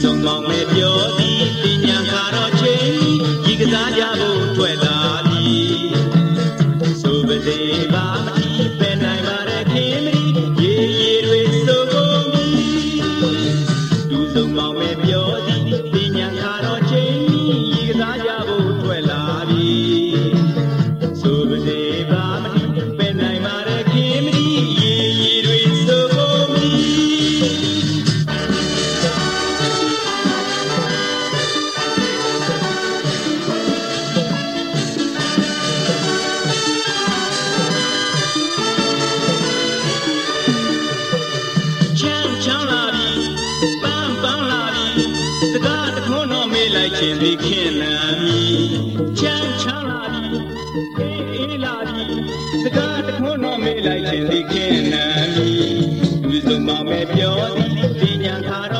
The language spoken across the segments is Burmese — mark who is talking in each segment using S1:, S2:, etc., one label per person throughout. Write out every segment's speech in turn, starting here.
S1: ဆုံးမောင်လေးပြောသည်ပညာကတော့ချိန်ဒီကစားကြဖို့ထွက်လာသည်ဆိုပါလေပါမတိပဲနိုင်ပါရဲ့ခင်မရီရေရေတွေစုံကုန်ပြီသူဆုံးမောင်လေးပြော ခြင်းသည်ခင်နာမီချမ်းချမ်းလာပြီအေးအေးလာပြီစကားတခွန်းတော့မေးလိုက်ခြင်းသည်ခင်နာမီလူစုံမမဲ့ပြောသည်ပညာသာ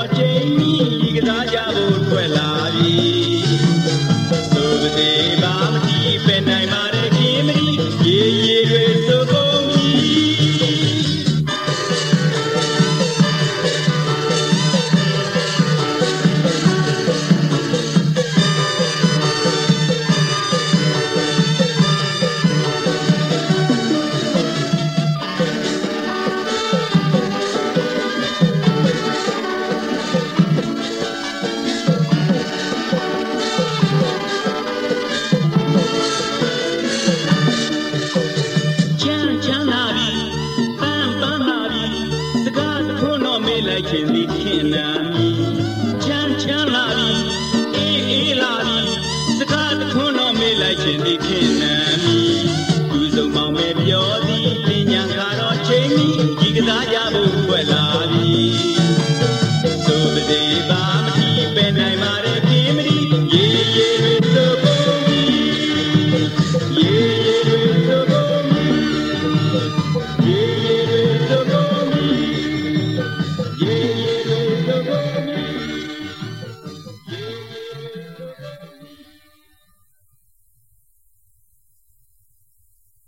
S1: ခွန်းတော့မေးလိုက်ခြင်းသည်ခင်နာမီချမ်းချမ်းလာပြီအေးအေးလာပြီစကားတခွန်းတော့မေးလိုက်ခြင်းသည်ခင်နာမီ